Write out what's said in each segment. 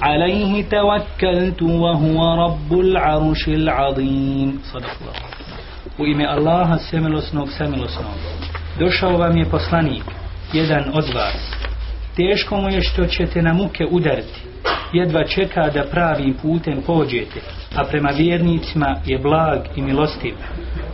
عليه توكلت وهو رب العرش العظيم صدق الله U ime Allaha semilosnog samilosnog došao vam je poslanik, jedan od vas. Teško mu je što ćete na muke udariti. Jedva čeka da pravim putem pođete, a prema vjernicima je blag i milostiv.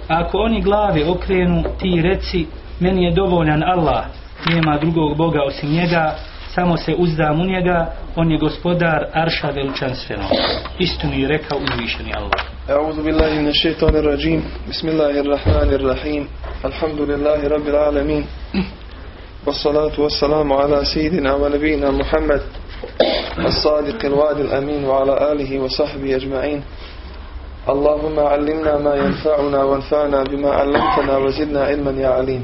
Ako oni glave okrenu, ti reci, meni je dovoljan Allah, nema drugog Boga osim njega, samo se uzdam u njega, on je gospodar Arša veličanstvenog. Istinu je rekao uzvišeni Allah. أعوذ بالله من الشيطان الرجيم بسم الله الرحمن الرحيم الحمد لله رب العالمين والصلاة والسلام على سيدنا ونبينا محمد الصادق الوعد الأمين وعلى آله وصحبه أجمعين اللهم علمنا ما ينفعنا وانفعنا بما علمتنا وزدنا علما يا عليم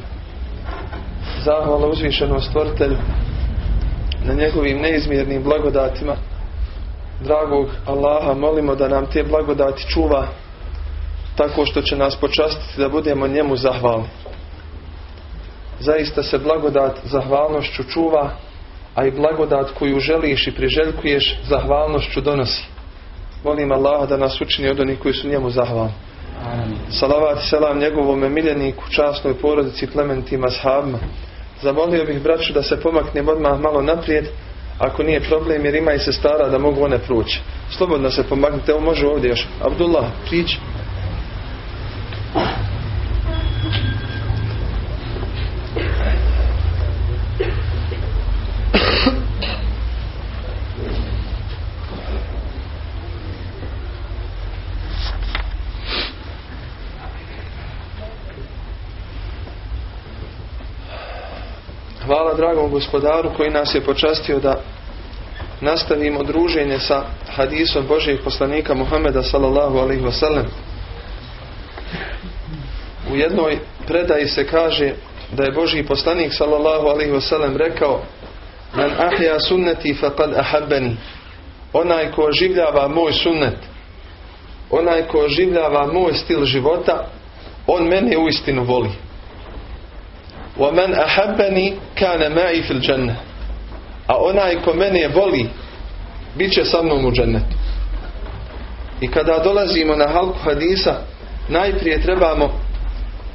Zahvala uzvišenom stvoritelju na njegovim neizmjernim blagodatima dragog Allaha molimo da nam te blagodati čuva tako što će nas počastiti da budemo njemu zahvalni. Zaista se blagodat zahvalnošću čuva, a i blagodat koju želiš i priželjkuješ zahvalnošću donosi. Molim Allaha da nas učini od onih koji su njemu zahvalni. Salavat selam njegovome miljeniku, časnoj porodici, plementima, shabima. Zamolio bih braću da se pomaknem odmah malo naprijed ako nije problem jer ima i sestara da mogu one proći. Slobodno se pomaknite, evo može ovdje još. Abdullah, prići. Hvala dragom gospodaru koji nas je počastio da nastavimo druženje sa hadisom Božijeg poslanika Muhameda sallallahu alaihi wasallam. U jednoj predaji se kaže da je Božji poslanik sallallahu alaihi wasallam rekao Man ahja sunneti faqad ahabbani Onaj ko oživljava moj sunnet onaj ko oživljava moj stil života on mene uistinu voli. وَمَنْ أَحَبَّنِي كَانَ مَعِي فِي الْجَنَّةِ A onaj ko mene voli, bit će sa mnom u džennetu. I kada dolazimo na halku hadisa, najprije trebamo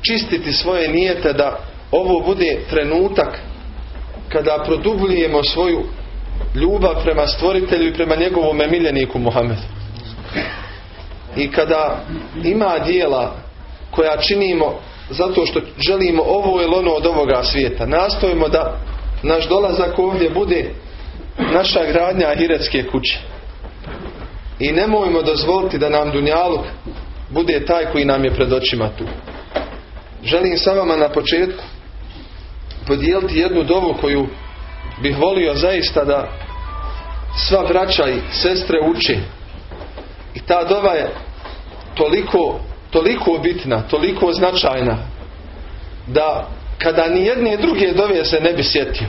čistiti svoje nijete da ovo bude trenutak kada produbljujemo svoju ljubav prema stvoritelju i prema njegovom miljeniku Muhammedu. I kada ima dijela koja činimo zato što želimo ovo ili ono od ovoga svijeta. Nastojimo da naš dolazak ovdje bude naša gradnja ahiretske kuće. I nemojmo dozvoliti da nam Dunjaluk bude taj koji nam je pred očima tu. Želim sa vama na početku podijeliti jednu dovu koju bih volio zaista da sva braća i sestre uče. I ta dova je toliko toliko bitna, toliko značajna da kada ni jedne druge dove se ne bi sjetio.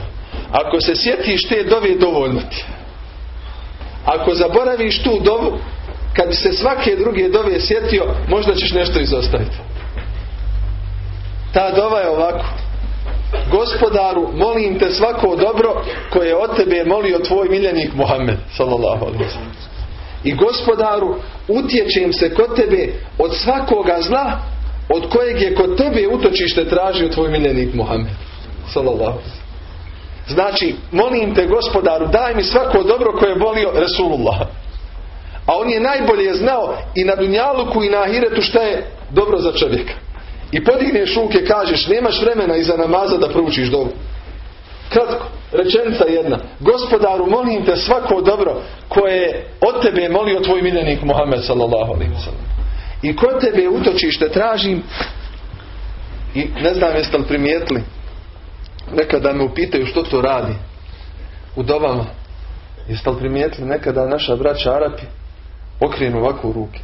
Ako se sjetiš te dove dovoljno ti. Ako zaboraviš tu dovu, kad bi se svake druge dove sjetio, možda ćeš nešto izostaviti. Ta dova je ovako. Gospodaru, molim te svako dobro koje je od tebe molio tvoj miljenik Muhammed sallallahu alaihi i gospodaru utječem se kod tebe od svakoga zla od kojeg je kod tebe utočište tražio tvoj miljenik Muhammed. Sallallahu znači molim te gospodaru daj mi svako dobro koje je volio Resulullah a on je najbolje znao i na Dunjaluku i na Ahiretu šta je dobro za čovjeka. I podigneš ruke kažeš nemaš vremena iza namaza da proučiš dobro Kratko, rečenica jedna. Gospodaru, molim te svako dobro koje je od tebe molio tvoj miljenik Muhammed sallallahu alaihi I kod tebe utočište tražim i ne znam jeste li primijetili nekada me upitaju što to radi u dobama. Jeste li primijetili nekada naša braća Arapi okrenu ovako u ruke?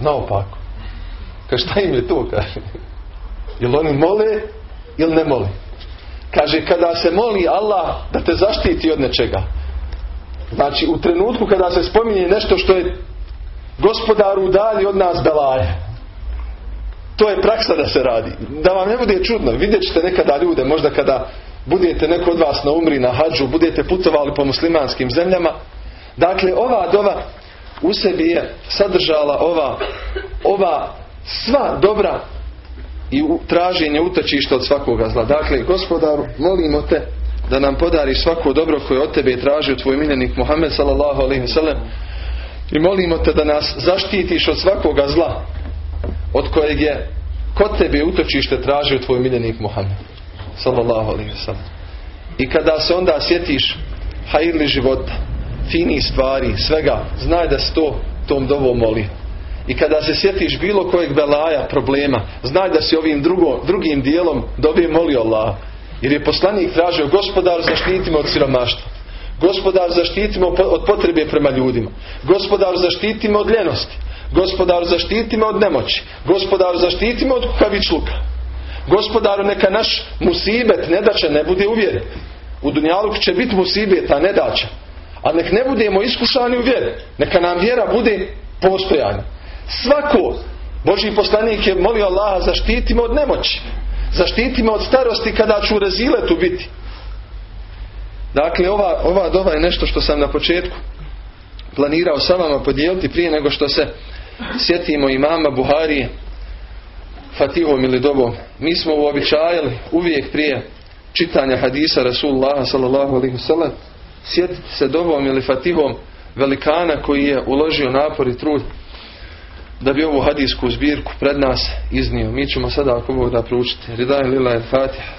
Naopako. Kaže, šta im je to? Kaže. Jel oni mole ili ne mole? Kaže, kada se moli Allah da te zaštiti od nečega. Znači, u trenutku kada se spominje nešto što je gospodaru udalji od nas belaje. To je praksa da se radi. Da vam ne bude čudno. Vidjet ćete nekada ljude, možda kada budete neko od vas na umri, na hađu, budete putovali po muslimanskim zemljama. Dakle, ova dova u sebi je sadržala ova, ova sva dobra i traženje utočišta od svakoga zla. Dakle, gospodaru, molimo te da nam podari svako dobro koje od tebe je tražio tvoj miljenik Muhammed sallallahu alaihi wasallam i molimo te da nas zaštitiš od svakoga zla od kojeg je kod tebe utočište tražio tvoj miljenik Muhammed sallallahu alaihi wasallam. I kada se onda sjetiš hajirli života, fini stvari, svega, znaj da se to tom dovom moli. I kada se sjetiš bilo kojeg belaja, problema, znaj da si ovim drugo, drugim dijelom dobije molio Allah. Jer je poslanik tražio gospodar zaštitimo od siromaštva. Gospodar zaštitimo od potrebe prema ljudima. Gospodar zaštitimo od ljenosti. Gospodar zaštitimo od nemoći. Gospodar zaštitimo od kukavičluka. Gospodaru neka naš musibet, nedaća ne bude uvjeren. U Dunjaluk će biti musibeta, nedaća. A nek ne budemo iskušani u vjeri. Neka nam vjera bude postojanja. Svako Boži poslanik je molio Allaha zaštitimo od nemoći. Zaštitimo od starosti kada ću u reziletu biti. Dakle, ova, ova dova je nešto što sam na početku planirao sa vama podijeliti prije nego što se sjetimo imama Buharije Fatihom ili dobom. Mi smo uobičajali uvijek prije čitanja hadisa Rasulullah sallallahu alaihi wasallam sjetiti se dobom ili Fatihom velikana koji je uložio napor i trud da bi ovu hadijsku zbirku pred nas iznio. Mi ćemo sada ako Bog da proučiti. Ridaj lila el Fatiha.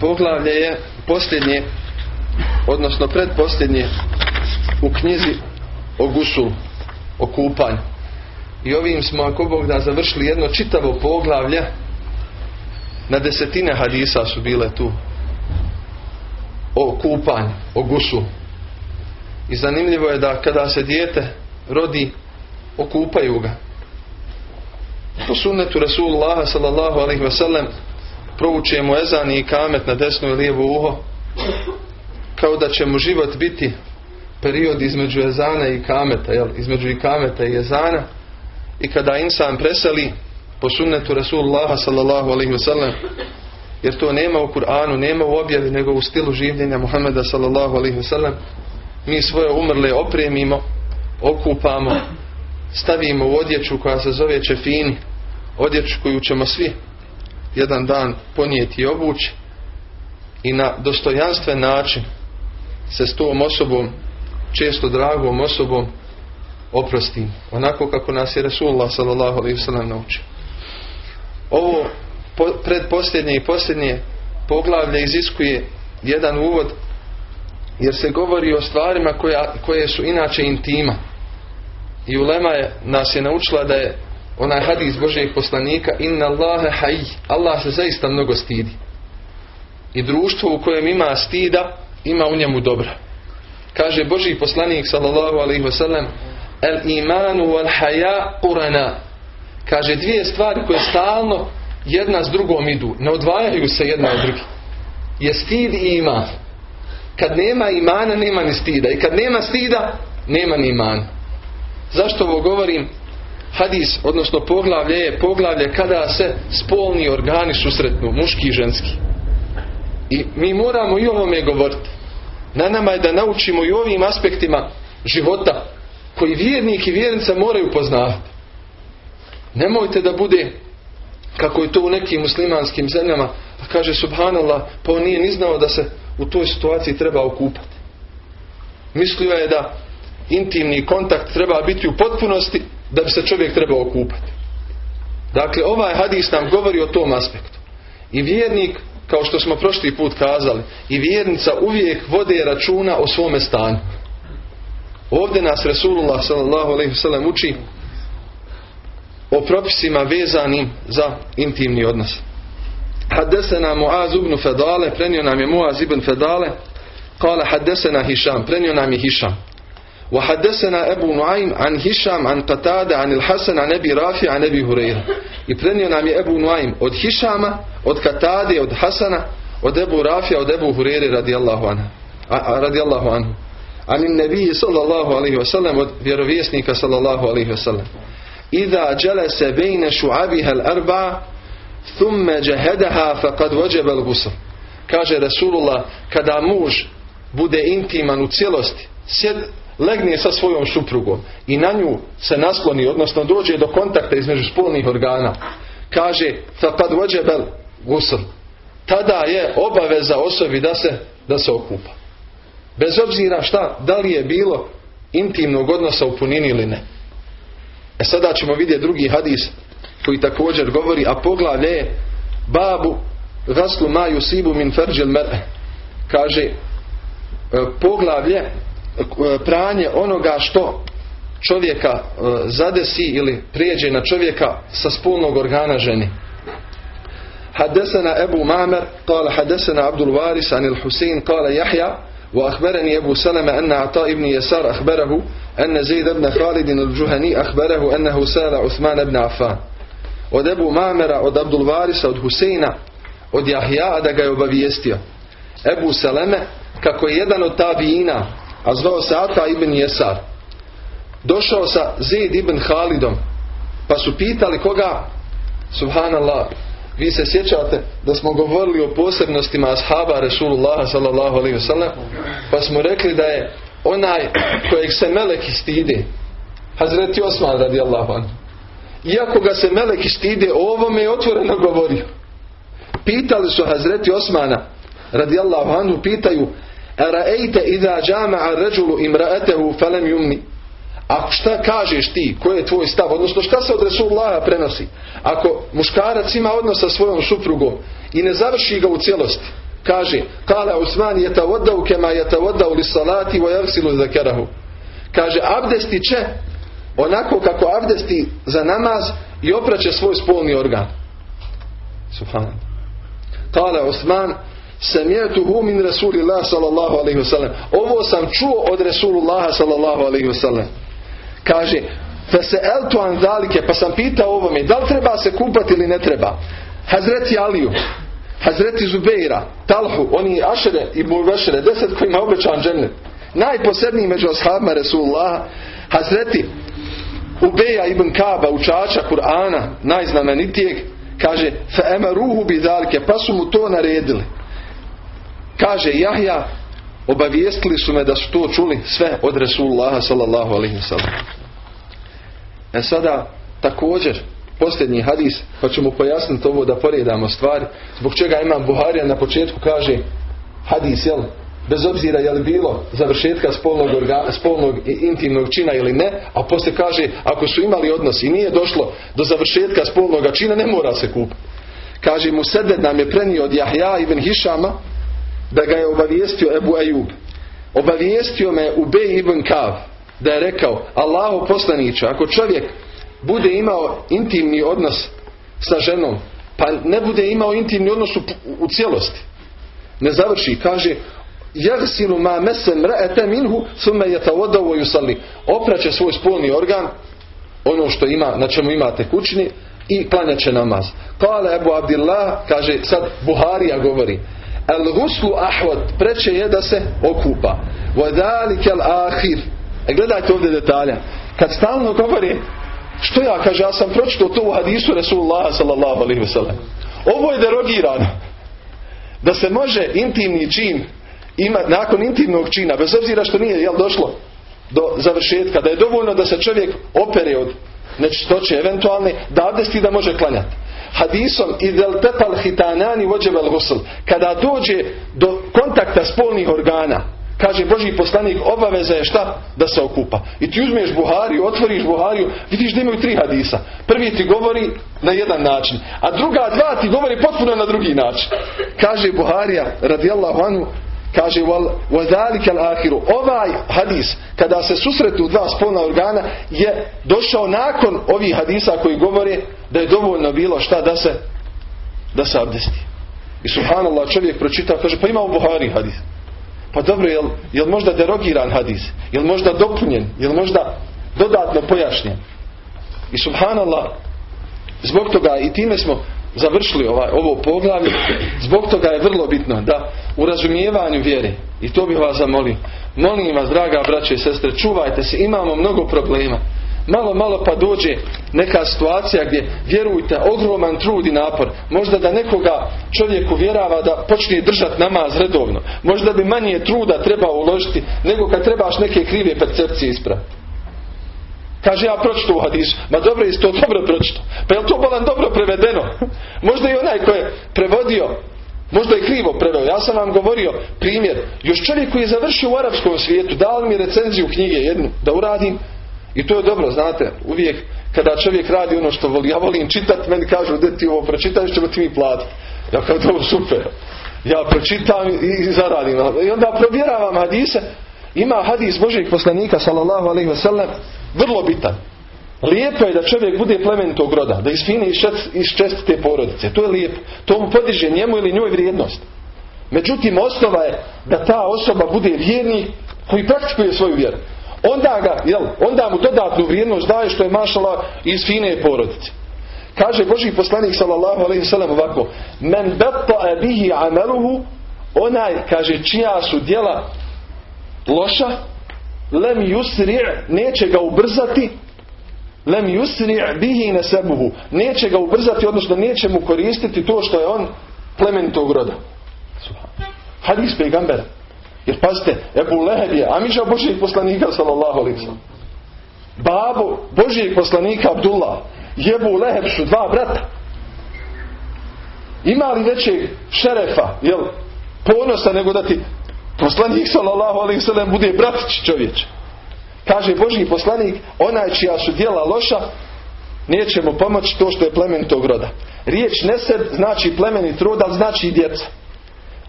Poglavlje je posljednje, odnosno predposljednje u knjizi o gusul, o kupanju. I ovim smo, ako Bog da, završili jedno čitavo poglavlje. Na desetine hadisa su bile tu. O kupanju, o gusu. I zanimljivo je da kada se dijete rodi, okupaju ga. Po sunnetu Rasulullah sallallahu alaihi wasallam proučujemo ezani i kamet na desno i lijevo uho kao da će mu život biti period između ezana i kameta, jel? između i kameta i ezana i kada insan preseli po sunnetu Rasulullaha sallallahu alaihi wasallam jer to nema u Kur'anu, nema u objavi nego u stilu življenja Muhammeda sallallahu alaihi wasallam mi svoje umrle opremimo okupamo stavimo u odjeću koja se zove čefini odjeću koju ćemo svi jedan dan ponijeti i obući i na dostojanstven način se s tom osobom često dragom osobom oprostim. Onako kako nas je Resulullah sallallahu alaihi sallam naučio. Ovo predposljednje i posljednje poglavlje iziskuje jedan uvod jer se govori o stvarima koja, koje su inače intima. I ulema je, nas je naučila da je onaj hadis Božijeg poslanika inna Allahe Allah se zaista mnogo stidi. I društvo u kojem ima stida ima u njemu dobra. Kaže Božji poslanik sallallahu alaihi wasallam el imanu wal haja urana. Kaže dvije stvari koje stalno jedna s drugom idu. Ne odvajaju se jedna od drugi. Je stid i iman. Kad nema imana, nema ni stida. I kad nema stida, nema ni imana. Zašto ovo govorim? Hadis, odnosno poglavlje je poglavlje kada se spolni organi susretnu, muški i ženski. I mi moramo i ovome govoriti. Na nama je da naučimo i ovim aspektima života koji vjernik i vjernica moraju poznavati. Nemojte da bude kako je to u nekim muslimanskim zemljama pa kaže subhanallah pa on nije ni znao da se u toj situaciji treba okupati. Mislio je da intimni kontakt treba biti u potpunosti da bi se čovjek trebao okupati. Dakle, ovaj hadis nam govori o tom aspektu. I vjernik, kao što smo prošli put kazali, i vjernica uvijek vode računa o svome stanju. Ovdje nas Resulullah sellem uči o propisima vezanim za intimni odnos. Haddesena Muaz ibn Fadale, prenio nam je Muaz ibn Fedale, kala haddesena Hišam, prenio nam je Hišam. Wa haddesena Ebu Nuaym an Hišam, an Qatada, an il-Hasan, an Ebi Rafi, an Ebi Hureyra. I prenio nam je Ebu Nuaym od Hišama, od Katade, od Hasana, od Ebu Rafi od Ebu Hureyra radijallahu anhu. Radijallahu anhu. Ani nebiji sallallahu alaihi wasallam od vjerovjesnika sallallahu alaihi wasallam. Iza dželese bejne šuabiha al-arba thumme džahedaha faqad vođeba al-gusl. Kaže Rasulullah, kada muž bude intiman u cijelosti, sjed, legne sa svojom suprugom i na nju se nasloni, odnosno dođe do kontakta između spolnih organa, kaže faqad vođebel gusl. Tada je obaveza osobi da se, da se okupa. Bez obzira šta, da li je bilo intimnog odnosa u punini ili ne. E sada ćemo vidjeti drugi hadis koji također govori, a poglavlje je babu raslu maju sibu min farđel mer'e. Kaže, e, poglavlje e, pranje onoga što čovjeka e, zadesi ili prijeđe na čovjeka sa spolnog organa ženi. Hadesana Ebu Mamer, kala hadesana Abdul Varis, anil Husein, kala Jahja, وأخبرني أبو سلمة أن عطاء بن يسار أخبره أن زيد بن خالد الجهني أخبره أنه سال عثمان بن عفان od Ebu Mamera, od Abdul Varisa, od Huseina, od Jahja, da ga je obavijestio. Ebu Seleme, kako je jedan od tabijina, a zvao se Ata ibn Jesar, došao sa Zaid ibn Halidom, pa su pitali koga, subhanallah, vi se sjećate da smo govorili o posebnostima ashaba Resulullah sallallahu alaihi wasallam, pa smo rekli da je onaj kojeg se meleki stide, Hazreti Osman radijallahu anhu. Iako ga se meleki stide, o ovome je otvoreno govorio. Pitali su Hazreti Osmana radijallahu anhu, pitaju Araejte idha džama'a ređulu imra'atehu falem yumni a šta kažeš ti? Koji je tvoj stav? Odnosno šta se od Resulullaha prenosi? Ako muškarac ima odnos sa svojom suprugom i ne završi ga u cijelosti, kaže Kale Usman je tavodau kema je tavodau li salati vo javsilu zakerahu. Kaže abdesti će onako kako abdesti za namaz i opraće svoj spolni organ. Subhanallah. Kale Usman Samijetuhu min Rasulillah sallallahu alaihi wasallam. Ovo sam čuo od Resulullaha sallallahu alaihi wasallam. Kaže, Feseeltu an zalike, pa sam pitao ovome, da li treba se kupati ili ne treba? Hazreti Aliju, Hazreti Zubeira, Talhu, oni Ašere i Murvešere, deset kojima obećan džennet. Najposebniji među ashabima Resulullah, Hazreti Ubeja ibn Kaba, učača Kur'ana, najznamenitijeg, kaže, fe ruhu bi zalike, pa su mu to naredili. Kaže Jahja, obavijestili su me da su to čuli sve od Resulullaha sallallahu alaihi wasallam. E sada također posljednji hadis, pa ćemo pojasniti ovo da poredamo stvari, zbog čega imam Buharija na početku kaže hadis, jel, bez obzira je li bilo završetka spolnog, organa, spolnog i intimnog čina ili ne, a poslije kaže ako su imali odnos i nije došlo do završetka spolnog čina, ne mora se kupiti. Kaže mu Seded nam je prenio od Jahja ibn Hišama da ga je obavijestio Ebu Ejub. Obavijestio me Ubej ibn Kav da je rekao Allahu poslaniče, ako čovjek bude imao intimni odnos sa ženom, pa ne bude imao intimni odnos u, u cijelosti, ne završi, kaže Jagsilu ma mese mra'ete minhu sume yatawaddawu yusalli. Opraće svoj spolni organ, ono što ima, na čemu imate kućni i klanjaće namaz. Kale Ebu Abdillah, kaže sad Buharija govori, El guslu ahvat, preče je da se okupa. Vodalike al ahir. E gledajte ovdje detalja. Kad stalno govori, što ja, kaže, ja sam pročitao to u hadisu Rasulullah sallallahu alaihi wasallam. Ovo je derogirano. Da se može intimni čin ima nakon intimnog čina, bez obzira što nije jel, došlo do završetka, da je dovoljno da se čovjek opere od nečistoće eventualne, da abdesti da može klanjati hadisom idel tepal hitanani vođebel gusl. Kada dođe do kontakta spolnih organa kaže Boži poslanik obaveza je šta? Da se okupa. I ti uzmeš Buhariju otvoriš Buhariju vidiš da imaju tri hadisa. Prvi ti govori na jedan način a druga dva ti govori potpuno na drugi način. Kaže Buharija radijallahu anhu kaže ahiru ovaj hadis kada se susretu dva spolna organa je došao nakon ovih hadisa koji govore da je dovoljno bilo šta da se da se abdesti. I subhanallah čovjek pročita kaže pa ima u Buhari hadis. Pa dobro jel, jel možda derogiran hadis? Jel možda dopunjen? Jel možda dodatno pojašnjen? I subhanallah zbog toga i time smo završili ovaj, ovo poglavlje, zbog toga je vrlo bitno da u razumijevanju vjere, i to bih vas zamolio, molim vas draga braće i sestre, čuvajte se, imamo mnogo problema. Malo, malo pa dođe neka situacija gdje, vjerujte, ogroman trud i napor. Možda da nekoga čovjek uvjerava da počne držati namaz redovno. Možda bi manje truda treba uložiti nego kad trebaš neke krive percepcije ispraviti. Kaže ja pročito u hadisu. Ma dobro je to dobro pročito. Pa je to bolan dobro prevedeno? Možda i onaj ko je prevodio Možda je krivo preveo. Ja sam vam govorio primjer. Još čovjek koji je završio u arapskom svijetu dao mi recenziju knjige jednu da uradim i to je dobro, znate, uvijek kada čovjek radi ono što voli, ja volim čitati, meni kažu da ti ovo pročitaš, ćemo ti mi platiti. Ja kao to super. Ja pročitam i zaradim. I onda provjeravam hadise. Ima hadis Božeg poslanika sallallahu alaihi wasallam vrlo bitan. Lijepo je da čovjek bude plemenitog roda, da isfine iz čestite porodice. To je lijepo. To mu podiže njemu ili njoj vrijednost. Međutim, osnova je da ta osoba bude vjernik koji praktikuje svoju vjeru. Onda ga, jel, onda mu dodatnu vrijednost daje što je mašala iz fine porodice. Kaže Boži poslanik sallallahu alaihi sallam ovako Men betta bihi ameluhu onaj, kaže, čija su djela loša lem yusri' neće ga ubrzati lem yusri' bihi nasabuhu. Neće ga ubrzati odnosno neće mu koristiti to što je on plemenitog roda. Hadis pejgambera. Jer pazite Ebu Leheb je Amiša Božijeg poslanika sallallahu alaihi babo Božijeg poslanika Abdullah Jebu Leheb su dva brata. Ima li većeg šerefa jel, ponosa nego da ti Poslanik sallallahu alaihi sallam bude bratić čovječ. Kaže Božji poslanik, onaj čija su djela loša, neće mu pomoći to što je plemen tog roda. Riječ neseb znači plemenit rod, ali znači i djeca.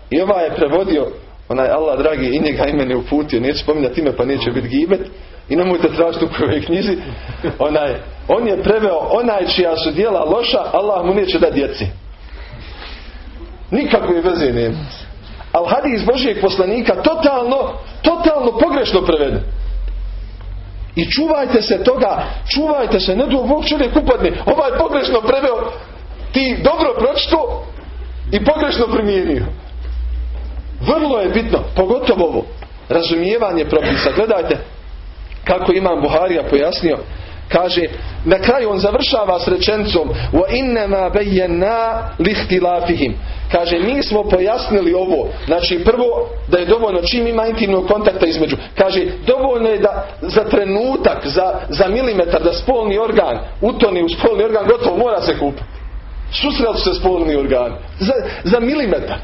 I ovaj je prevodio, onaj Allah dragi i njega imene uputio, neće spominjati ime pa neće biti gibet. I nemojte tražiti u prvoj knjizi. Onaj, on je preveo onaj čija su djela loša, Allah mu neće da djeci. Nikakve veze nema. Ali hadis Božijeg poslanika totalno, totalno pogrešno preveden. I čuvajte se toga, čuvajte se, ne do Bog čovjek upadne, ovaj pogrešno preveo, ti dobro pročito i pogrešno primijenio. Vrlo je bitno, pogotovo ovo, razumijevanje propisa. Gledajte kako imam Buharija pojasnio, Kaže, na kraju on završava s rečencom wa innama bayyana lihtilafihim. Kaže, mi smo pojasnili ovo. Znači, prvo, da je dovoljno čim ima intimnog kontakta između. Kaže, dovoljno je da za trenutak, za, za milimetar, da spolni organ utoni u spolni organ, gotovo mora se kupiti. Susreli se spolni organ. Za, za milimetar.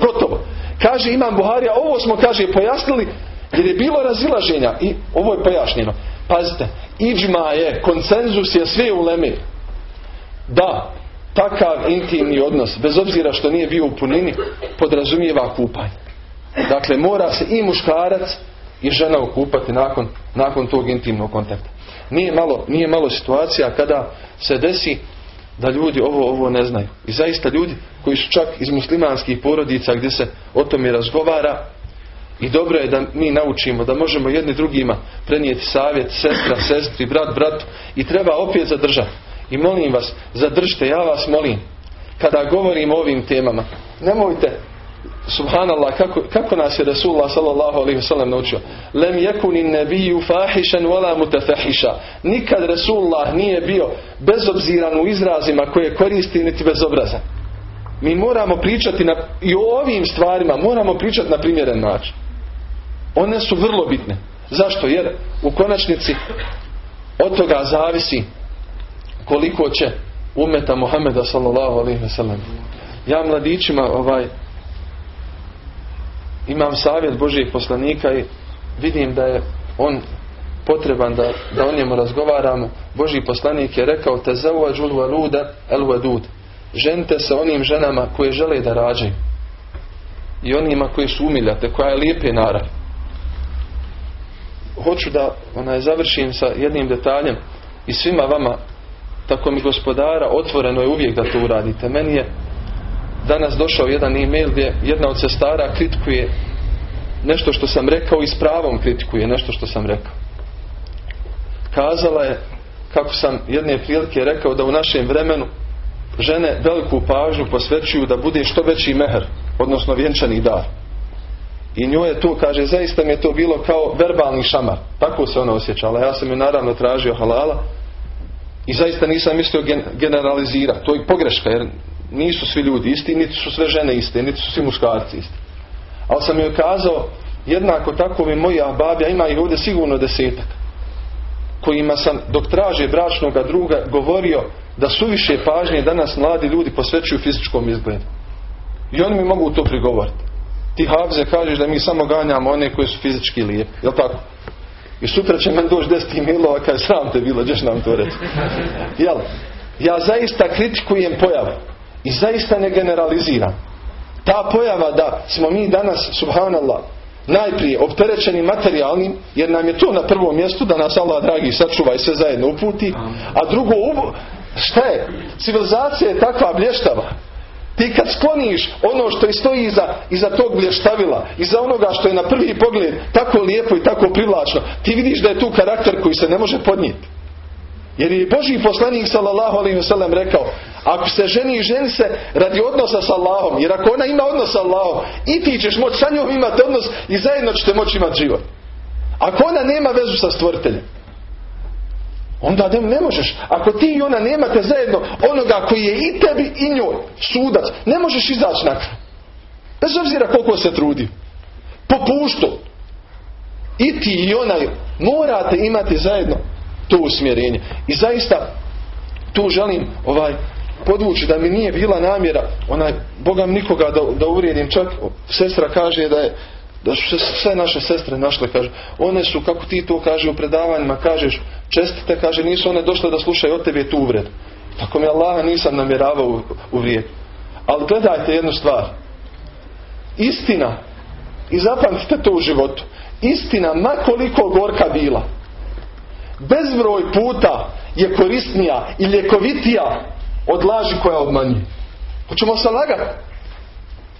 Gotovo. Kaže, imam Buharija, ovo smo, kaže, pojasnili jer je bilo razilaženja i ovo je pojašnjeno. Pazite, iđma je, konsenzus je sve u lemi. Da, takav intimni odnos, bez obzira što nije bio u punini, podrazumijeva kupanje. Dakle, mora se i muškarac i žena okupati nakon, nakon tog intimnog kontakta. Nije malo, nije malo situacija kada se desi da ljudi ovo, ovo ne znaju. I zaista ljudi koji su čak iz muslimanskih porodica gdje se o tome razgovara, i dobro je da mi naučimo da možemo jedni drugima prenijeti savjet, sestra, sestri, brat, brat i treba opet zadržati. I molim vas, zadržite, ja vas molim, kada govorim o ovim temama, nemojte, subhanallah, kako, kako nas je Rasulullah sallallahu alaihi wasallam naučio, lem jekuni nebiju fahišan wala mutafahiša. Nikad Rasulullah nije bio bezobziran u izrazima koje koristi niti bezobrazan. Mi moramo pričati na, i o ovim stvarima, moramo pričati na primjeren način. One su vrlo bitne. Zašto? Jer u konačnici od toga zavisi koliko će umeta Muhameda sallallahu alaihi ve sellem. Ja mladićima ovaj imam savjet Božijeg poslanika i vidim da je on potreban da, da o njemu razgovaramo. Božji poslanik je rekao te zauvađul valuda el vadud. Ženite se onim ženama koje žele da rađaju. i onima koji su umiljate, koja je lijepe narav. Hoću da onaj, završim sa jednim detaljem i svima vama, tako mi gospodara, otvoreno je uvijek da to uradite. Meni je danas došao jedan e-mail gdje jedna od sestara kritikuje nešto što sam rekao i s pravom kritikuje nešto što sam rekao. Kazala je kako sam jedne prilike rekao da u našem vremenu žene veliku pažnju posvećuju da bude što veći meher, odnosno vjenčani dar. I njoj je to, kaže, zaista mi je to bilo kao verbalni šamar. Tako se ona osjećala. Ja sam je naravno tražio halala i zaista nisam mislio generalizirati. To je pogreška, jer nisu svi ljudi isti, niti su sve žene iste, niti su svi muškarci isti. Ali sam joj kazao, jednako tako mi moji babja, ima ih ovdje sigurno desetak, kojima sam dok traže bračnog druga govorio da suviše pažnje danas mladi ljudi posvećuju fizičkom izgledu. I oni mi mogu to prigovoriti. Ti Havze kažeš da mi samo ganjamo one koji su fizički lijepi. Jel tako? I sutra će meni doći deset milova kaj sram te bilo, ćeš nam to reći. Jel? Ja zaista kritikujem pojavu. I zaista ne generaliziram. Ta pojava da smo mi danas, subhanallah, najprije opterećeni materijalnim, jer nam je to na prvom mjestu da nas Allah dragi sačuva i sve zajedno uputi, a drugo, šta je? Civilizacija je takva blještava. Ti kad skloniš ono što i stoji iza, iza tog blještavila, iza onoga što je na prvi pogled tako lijepo i tako privlačno, ti vidiš da je tu karakter koji se ne može podnijeti. Jer je Boži poslanik sallallahu alaihi wasallam rekao ako se ženi ženi se radi odnosa sa Allahom jer ako ona ima odnos sa Allahom i ti ćeš moći sa njom imati odnos i zajedno ćete moći imati život. Ako ona nema vezu sa stvoriteljem onda ne, možeš. Ako ti i ona nemate zajedno onoga koji je i tebi i njoj sudac ne možeš izaći na kraj. Bez obzira koliko se trudi. Popušto. I ti i ona morate imati zajedno to usmjerenje. I zaista tu želim ovaj podvući da mi nije bila namjera onaj Bogam nikoga da, da uvrijedim čak sestra kaže da je da su se sve naše sestre našle kaže one su kako ti to kaže u predavanjima kažeš čestite kaže nisu one došle da slušaju od tebe tu uvred tako mi Allaha nisam namjeravao uvrijediti ali gledajte jednu stvar istina i zapamtite to u životu istina makoliko gorka bila bezbroj puta je korisnija i ljekovitija od laži koja obmanjuje. Hoćemo se lagati?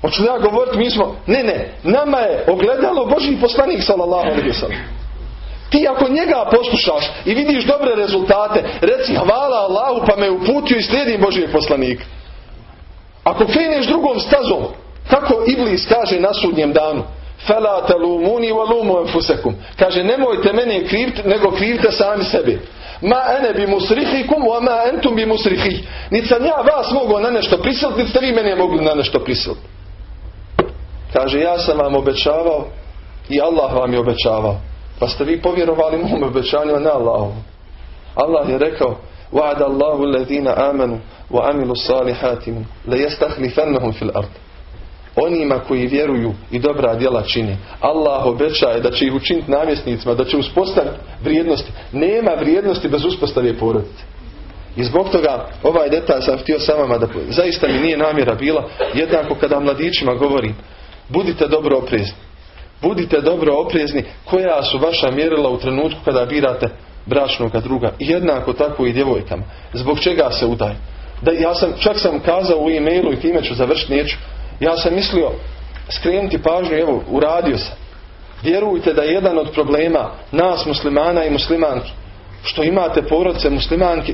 Hoću ja govoriti, mi smo, ne, ne, nama je ogledalo Boži poslanik sallallahu alaihi. Ti ako njega poslušaš i vidiš dobre rezultate, reci hvala Allahu pa me uputio i slijedim Božijeg poslanika. Ako kreneš drugom stazom, kako Iblis kaže na sudnjem danu, Fela talumuni walumu enfusekum. Kaže, nemojte mene kriviti, nego krivite sami sebi. Ma ene bi musrihikum, wa ma entum bi musrihih. Niti sam ja vas mogao na nešto prisiliti, niti ste vi mene mogli na nešto prisiliti. Kaže, ja sam vam obećavao i Allah vam je obećavao. Pa ste vi povjerovali mom obećanju, na Allahu. Allah je rekao, وعد الله الذين آمنوا وعملوا الصالحات ليستخلفنهم في الأرض onima koji vjeruju i dobra djela čine. Allah obećaje da će ih učiniti namjesnicima, da će uspostaviti vrijednosti. Nema vrijednosti bez uspostave porodice. I zbog toga ovaj detalj sam htio sa vama da zaista mi nije namjera bila jednako kada mladićima govorim budite dobro oprezni. Budite dobro oprezni koja su vaša mjerila u trenutku kada birate bračnog druga. Jednako tako i djevojkama. Zbog čega se udaju. Da ja sam, čak sam kazao u e-mailu i time ću završiti neću ja sam mislio skrenuti pažnju, evo, uradio sam. Vjerujte da je jedan od problema nas muslimana i muslimanki što imate porodce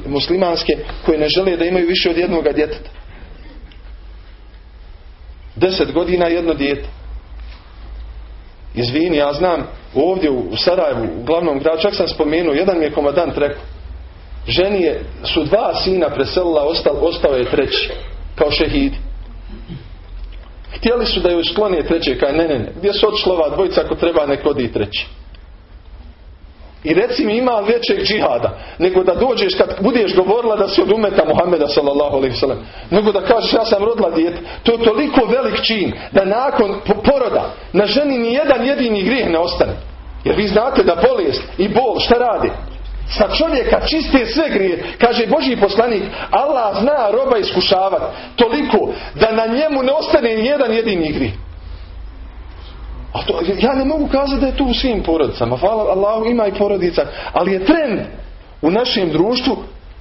muslimanske koje ne žele da imaju više od jednoga djeteta. Deset godina jedno dijete. Izvini, ja znam ovdje u Sarajevu, u glavnom gradu, čak sam spomenuo, jedan mi je komadant rekao, ženi je, su dva sina preselila, ostao, ostao je treći, kao šehidi. Htjeli su da joj sklonije treće, kaj ne, ne, ne. Gdje su otišla ova dvojica ako treba nek odi treći. I reci mi ima većeg džihada nego da dođeš kad budeš govorila da si od umeta Muhammeda sallallahu alaihi sallam. Nego da kažeš ja sam rodila dijete. To je toliko velik čin da nakon poroda na ženi ni jedan jedini grijeh ne ostane. Jer vi znate da bolest i bol šta radi? sa čovjeka čiste sve grije. Kaže Boži poslanik, Allah zna roba iskušavati toliko da na njemu ne ostane jedan jedini gri. A to, ja ne mogu kazati da je to u svim porodicama. Hvala Allahu ima i porodica. Ali je trend u našem društvu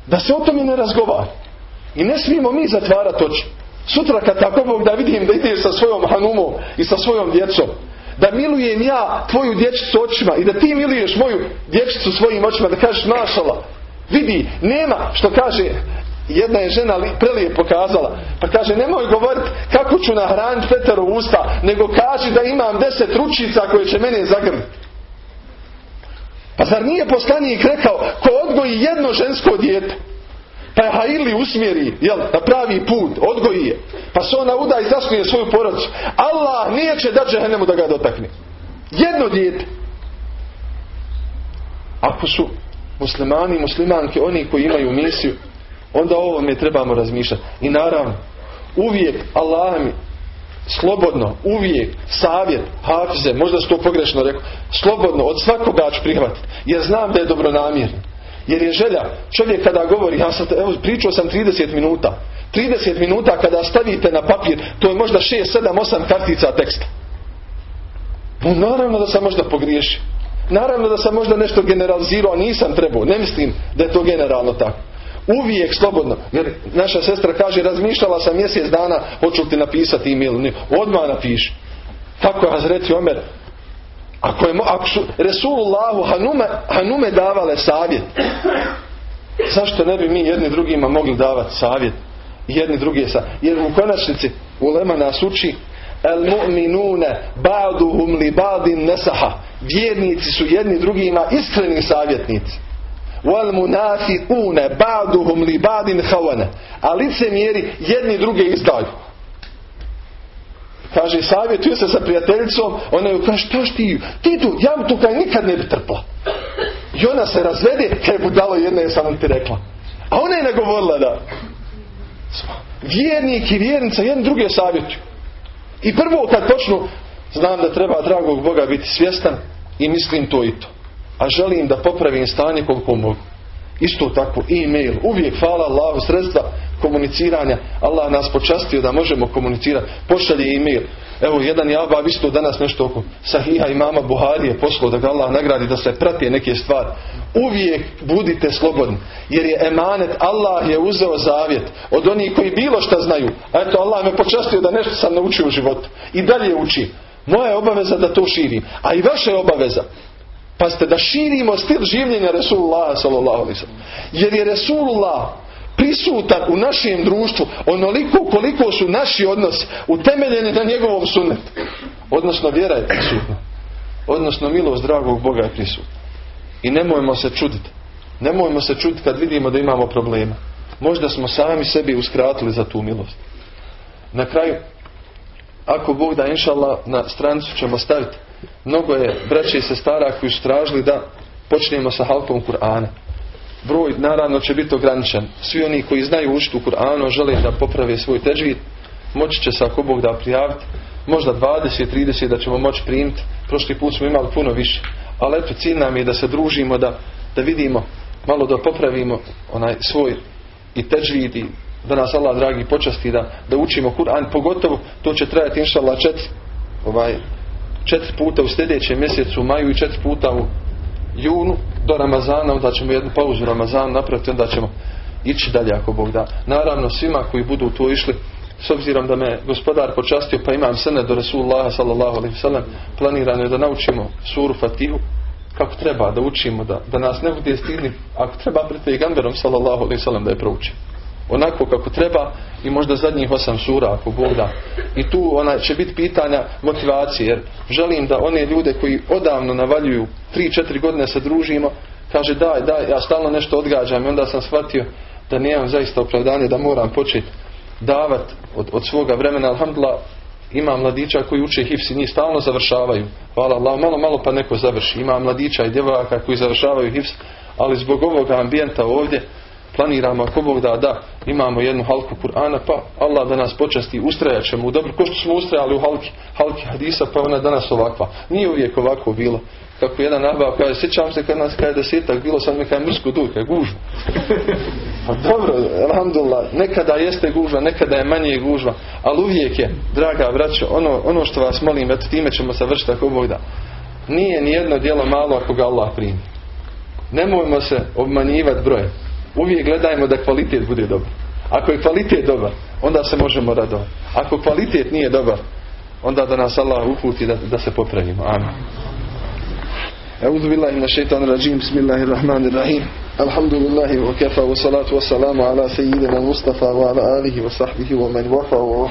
da se o tome ne razgovara. I ne smijemo mi zatvarati oči. Sutra kad tako Bog da vidim da ideš sa svojom hanumom i sa svojom djecom, da milujem ja tvoju dječicu očima i da ti miluješ moju dječicu svojim očima, da kažeš mašala, vidi, nema, što kaže, jedna je žena prelije pokazala, pa kaže nemoj govoriti kako ću nahraniti Peteru usta, nego kaži da imam deset ručica koje će mene zagrliti. Pa zar nije poslanik rekao, ko odgoji jedno žensko dijete, pa je Haili usmjeri jel, na pravi put, odgoji je. Pa se ona uda i zasnuje svoju porodicu. Allah nije će da džehennemu da ga dotakne. Jedno dijete. Ako su muslimani i muslimanke oni koji imaju misiju, onda o ovome trebamo razmišljati. I naravno, uvijek Allah mi slobodno, uvijek savjet, hafize, možda su to pogrešno rekao, slobodno od svakoga ću prihvatiti. Jer znam da je dobronamjerno. Jer je želja, čovjek kada govori, ja sam, evo, pričao sam 30 minuta. 30 minuta kada stavite na papir, to je možda 6, 7, 8 kartica teksta. No, naravno da sam možda pogriješio. Naravno da sam možda nešto generalizirao, nisam trebao. Ne mislim da je to generalno tako. Uvijek slobodno. Jer naša sestra kaže, razmišljala sam mjesec dana, hoću ti napisati e-mail. Odmah napiši. Tako je Hazreti Omer ako, je, ako su Resulullahu Hanume, Hanume davale savjet, zašto ne bi mi jedni drugima mogli davati savjet? Jedni drugi sa. Jer u konačnici Ulema nas uči El mu'minune ba'duhum li ba'din nesaha. Vjernici su jedni drugima iskreni savjetnici. Wal munafiqune ba'duhum li ba'din hawana. A licemjeri jedni druge izdaju. Kaže, savjetuje se sa prijateljicom, ona ju kaže, što ti, ti tu, ja tu kaj nikad ne bi trpla. I ona se razvede, kaj budalo jedna je sam ti rekla. A ona je nagovorila da vjernik i vjernica jedni druge savjetuju. I prvo kad počnu, znam da treba dragog Boga biti svjestan i mislim to i to. A želim da popravim stanje koliko mogu. Isto tako e-mail. Uvijek hvala Allahu sredstva komuniciranja. Allah nas počastio da možemo komunicirati. Pošalje e-mail. Evo, jedan je Abba isto danas nešto oko Sahiha i mama Buharije poslao da ga Allah nagradi da se prati neke stvari. Uvijek budite slobodni. Jer je emanet, Allah je uzeo zavjet od onih koji bilo šta znaju. A eto, Allah me počastio da nešto sam naučio u životu. I dalje uči. Moja je obaveza da to širim. A i vaša je obaveza Pazite, da širimo stil življenja Resulullah sallallahu Jer je Resulullah prisutan u našem društvu onoliko koliko su naši odnosi utemeljeni na njegovom sunnetu. Odnosno vjera je prisutna. Odnosno milost dragog Boga je prisutna. I nemojmo se čuditi. Nemojmo se čuditi kad vidimo da imamo problema. Možda smo sami sebi uskratili za tu milost. Na kraju, ako Bog da inša na stranicu ćemo staviti mnogo je braće i sestara koji su tražili da počnemo sa halkom Kur'ana. Broj naravno će biti ograničen. Svi oni koji znaju učiti u Kur'anu žele da poprave svoj teđvid, moći će se ako Bog da prijaviti. Možda 20, 30 da ćemo moći primiti. Prošli put smo imali puno više. Ali eto cilj nam je da se družimo, da, da vidimo, malo da popravimo onaj svoj i teđvid i da nas Allah dragi počasti da, da učimo Kur'an. Pogotovo to će trajati inša Allah četiri ovaj, četiri puta u sljedećem mjesecu u maju i četiri puta u junu do Ramazana, onda ćemo jednu pauzu Ramazan napraviti, onda ćemo ići dalje ako Bog da. Naravno svima koji budu tu išli, s obzirom da me gospodar počastio pa imam sene do Resulullah sallallahu alaihi sallam, planirano je da naučimo suru Fatihu kako treba da učimo, da, da nas ne bude stidni, ako treba pred pejgamberom sallallahu alaihi sallam da je proučimo onako kako treba i možda zadnjih osam sura ako Bog da. I tu ona će biti pitanja motivacije jer želim da one ljude koji odavno navaljuju tri, četiri godine se družimo kaže daj, daj, ja stalno nešto odgađam i onda sam shvatio da nemam zaista opravdanje da moram početi davat od, od svoga vremena. Alhamdulillah ima mladića koji uče hifs i njih stalno završavaju. Hvala Allah, malo, malo pa neko završi. Ima mladića i djevojaka koji završavaju hifs, ali zbog ovog ambijenta ovdje planiramo ako Bog da da imamo jednu halku Kur'ana pa Allah da nas počasti ustrajat ćemo dobro ko što smo ustrajali u halki, halki hadisa pa ona danas ovakva nije uvijek ovako bilo kako jedan nabav kaže, sjećam se kad nas kaže desetak, bilo sam kaj mrsku duj, kaj gužva. Pa dobro, alhamdulillah, nekada jeste gužva, nekada je manje gužva, ali uvijek je, draga braćo, ono, ono što vas molim, eto time ćemo savršiti ako Bog da. Nije ni jedno djelo malo ako ga Allah primi. Nemojmo se obmanjivati broje. Uvijek gledajmo da kvalitet bude dobar. Ako je kvalitet dobar, onda se možemo radovati. Ako kvalitet nije dobar, onda da nas Allah uputi da, da se popravimo. Amin. أعوذ بالله من الشيطان الرجيم بسم الله الرحمن الرحيم الحمد لله وكفى والصلاة والسلام على سيدنا المصطفى وعلى آله وصحبه ومن وفى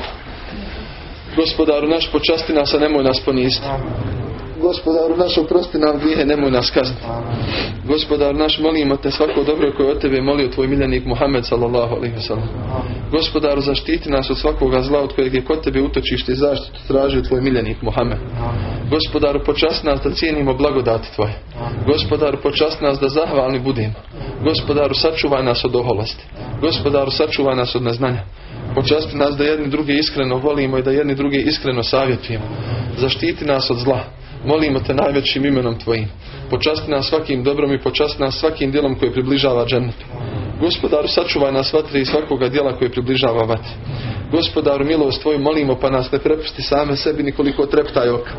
Gospodaru naš počasti nas, a nemoj nas poniziti. Gospodaru naš oprosti nam grijehe, nemoj nas kazniti. Gospodar naš molimo te svako dobro koje od tebe molio tvoj miljenik Muhammed sallallahu alaihi wasallam. Gospodaru zaštiti nas od svakoga zla od kojeg je kod tebe utočište i zaštitu tražio tvoj miljenik Muhammed. Gospodaru počasti nas da cijenimo blagodati tvoje. Gospodaru počasti nas da zahvalni budemo. Gospodaru sačuvaj nas od oholosti. Gospodaru sačuvaj nas od neznanja. Počasti nas da jedni druge iskreno volimo i da jedni druge iskreno savjetujemo. Zaštiti nas od zla. Molimo te najvećim imenom Tvojim. Počasti nas svakim dobrom i počasti nas svakim djelom koji približava džennetu. Gospodaru, sačuvaj nas vatri i svakoga djela koji približava vatri. Gospodaru, milost Tvoju molimo pa nas ne prepusti same sebi nikoliko treptaj oka.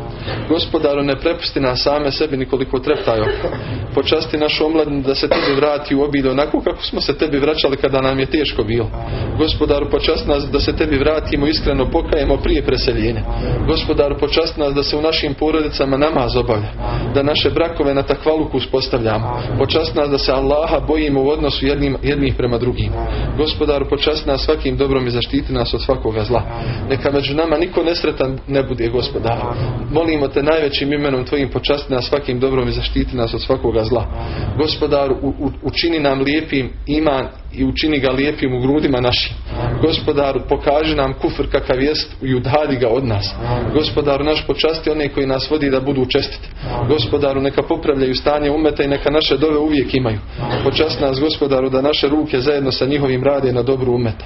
Gospodaru, ne prepusti nas same sebi nikoliko treptaj oka. Počasti našu omladinu da se tebi vrati u obide onako kako smo se tebi vraćali kada nam je teško bilo. Gospodaru, počasti nas da se tebi vratimo iskreno pokajemo prije preseljenja. Gospodaru, počasti nas da se u našim porodicama namaz obavlja. Da naše brakove na takvaluku uspostavljamo. Počasti nas da se Allaha bojimo u odnosu jednim, jednih prema drugim. Gospodaru, počasti nas svakim dobrom i zaštiti nas od svakoga zla. Neka među nama niko nesretan ne bude gospodar. Molimo te najvećim imenom tvojim počasti nas svakim dobrom i zaštiti nas od svakoga zla. Gospodaru, učini nam lijepim iman i učini ga lijepim u grudima našim. Gospodaru, pokaži nam kufr kakav jest i udalji ga od nas. Gospodaru, naš počasti one koji nas vodi da budu čestiti. Gospodaru, neka popravljaju stanje umeta i neka naše dove uvijek imaju. Počasti nas, gospodaru, da naše ruke zajedno sa njihovim rade na dobru umeta.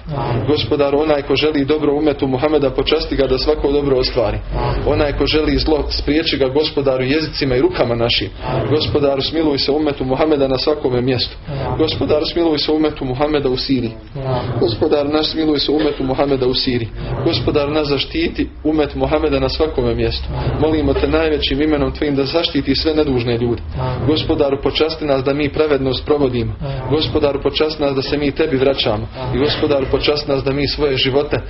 Gospodaru, onaj ko želi dobro umetu Muhameda, počasti ga da svako dobro ostvari. Onaj ko želi zlo, spriječi ga gospodaru jezicima i rukama našim. Gospodaru, smiluj se umetu Muhameda na svakome mjestu. Gospodaru, smiluj se umetu Muhameda u Siriji. Gospodar naš smiluj se umetu Muhameda u Siriji. Gospodar nas zaštiti umet Muhameda na svakome mjestu. Molimo te najvećim imenom tvojim da zaštiti sve nedužne ljude. Gospodaru počasti nas da mi pravednost provodimo. Gospodaru počasti nas da se mi tebi vraćamo. I gospodaru počasti nas da mi svoje živote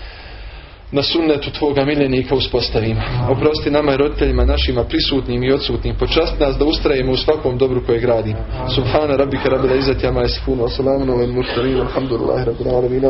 na sunnetu Tvoga miljenika uspostavimo. Oprosti nama i roditeljima našima prisutnim i odsutnim. Počasti nas da ustrajemo u svakom dobru koje gradimo. Subhana rabbika rabbil izzati amma yasifun wa salamun alal mursalin walhamdulillahi rabbil alamin.